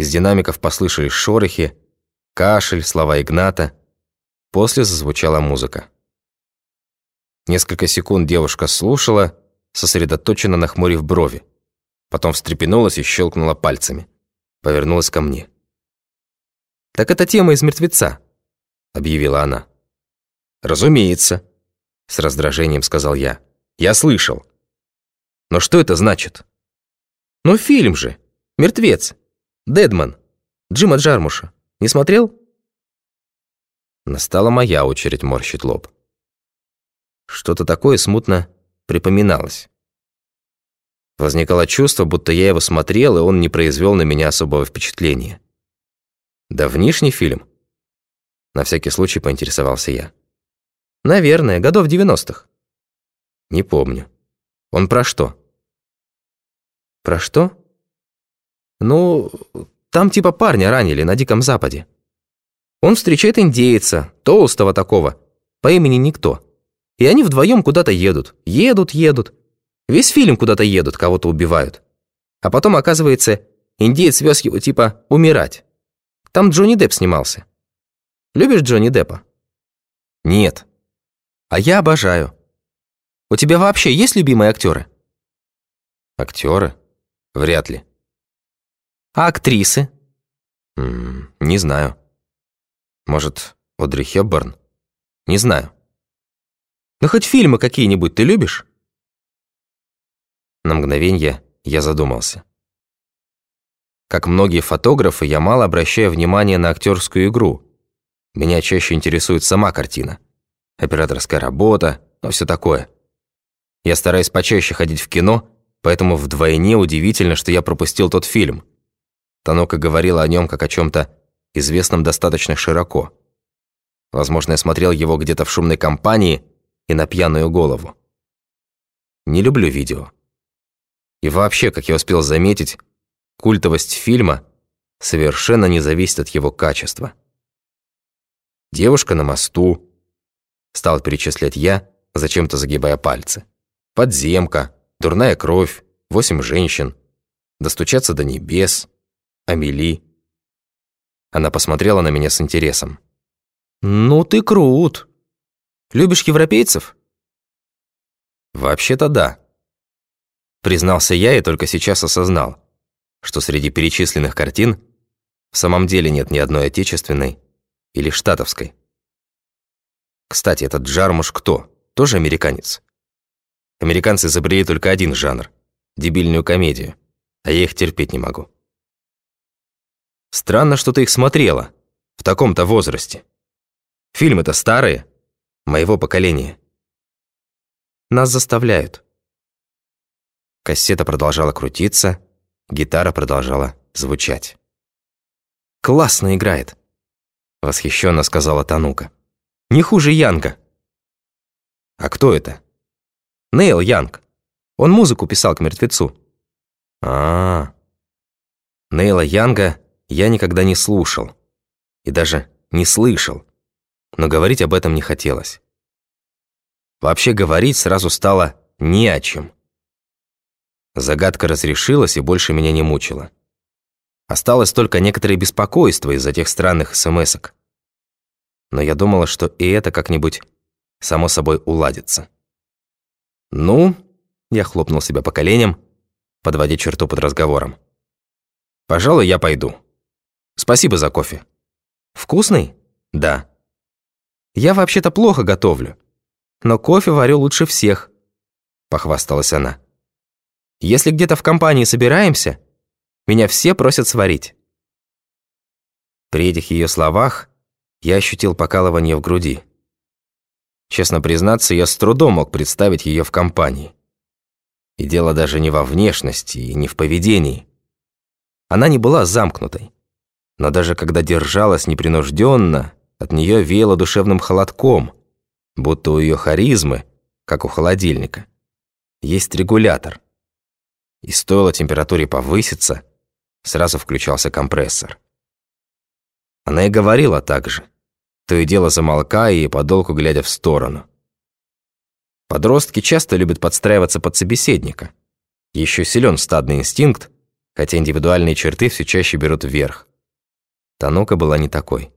Из динамиков послышались шорохи, кашель, слова Игната. После зазвучала музыка. Несколько секунд девушка слушала, сосредоточенно нахмурив брови. Потом встрепенулась и щелкнула пальцами. Повернулась ко мне. «Так это тема из «Мертвеца», — объявила она. «Разумеется», — с раздражением сказал я. «Я слышал». «Но что это значит?» «Ну, фильм же. Мертвец. Дедман. Джима Джармуша. Не смотрел?» Настала моя очередь морщить лоб. Что-то такое смутно припоминалось. Возникало чувство, будто я его смотрел, и он не произвел на меня особого впечатления. «Давнишний фильм?» На всякий случай поинтересовался я. «Наверное, годов девяностых». «Не помню. Он про что?» «Про что?» «Ну, там типа парня ранили на Диком Западе. Он встречает индейца, толстого такого, по имени Никто. И они вдвоем куда-то едут. Едут, едут. Весь фильм куда-то едут, кого-то убивают. А потом, оказывается, индеец вез его типа умирать. Там Джонни Депп снимался. Любишь Джонни Деппа? Нет. А я обожаю. У тебя вообще есть любимые актеры? Актеры? Вряд ли. А актрисы? М -м, не знаю. Может, Одри Хепберн? Не знаю. Ну хоть фильмы какие-нибудь ты любишь? На мгновение я задумался. Как многие фотографы, я мало обращаю внимание на актерскую игру. Меня чаще интересует сама картина. Операторская работа, ну все такое. Я стараюсь почаще ходить в кино, поэтому вдвойне удивительно, что я пропустил тот фильм. Танока говорила о нем как о чем-то известном достаточно широко. Возможно, я смотрел его где-то в шумной компании и на пьяную голову. Не люблю видео. И вообще, как я успел заметить, культовость фильма совершенно не зависит от его качества. «Девушка на мосту», — стал перечислять я, зачем-то загибая пальцы. «Подземка», «Дурная кровь», «Восемь женщин», «Достучаться до небес», «Амели». Она посмотрела на меня с интересом. «Ну ты крут. Любишь европейцев?» «Вообще-то да», Признался я и только сейчас осознал, что среди перечисленных картин в самом деле нет ни одной отечественной или штатовской. Кстати, этот Джармуш кто? Тоже американец? Американцы изобрели только один жанр – дебильную комедию, а я их терпеть не могу. Странно, что ты их смотрела в таком-то возрасте. Фильмы-то старые, моего поколения. Нас заставляют. Кассета продолжала крутиться, гитара продолжала звучать. «Классно играет», — восхищенно сказала Танука. «Не хуже Янга». «А кто это?» «Нейл Янг. Он музыку писал к мертвецу». А, -а, а Нейла Янга я никогда не слушал. И даже не слышал. Но говорить об этом не хотелось. Вообще говорить сразу стало не о чем. Загадка разрешилась и больше меня не мучила. Осталось только некоторое беспокойство из-за тех странных смс-ок. Но я думала, что и это как-нибудь само собой уладится. «Ну?» – я хлопнул себя по коленям, подводя черту под разговором. «Пожалуй, я пойду. Спасибо за кофе». «Вкусный?» «Да». «Я вообще-то плохо готовлю, но кофе варю лучше всех», – похвасталась она. Если где-то в компании собираемся, меня все просят сварить». При этих ее словах я ощутил покалывание в груди. Честно признаться, я с трудом мог представить ее в компании. И дело даже не во внешности и не в поведении. Она не была замкнутой. Но даже когда держалась непринужденно, от нее веяло душевным холодком, будто у ее харизмы, как у холодильника, есть регулятор – и стоило температуре повыситься, сразу включался компрессор. Она и говорила так же, то и дело замолкая и подолгу глядя в сторону. Подростки часто любят подстраиваться под собеседника. Еще силен стадный инстинкт, хотя индивидуальные черты все чаще берут вверх. Танока была не такой.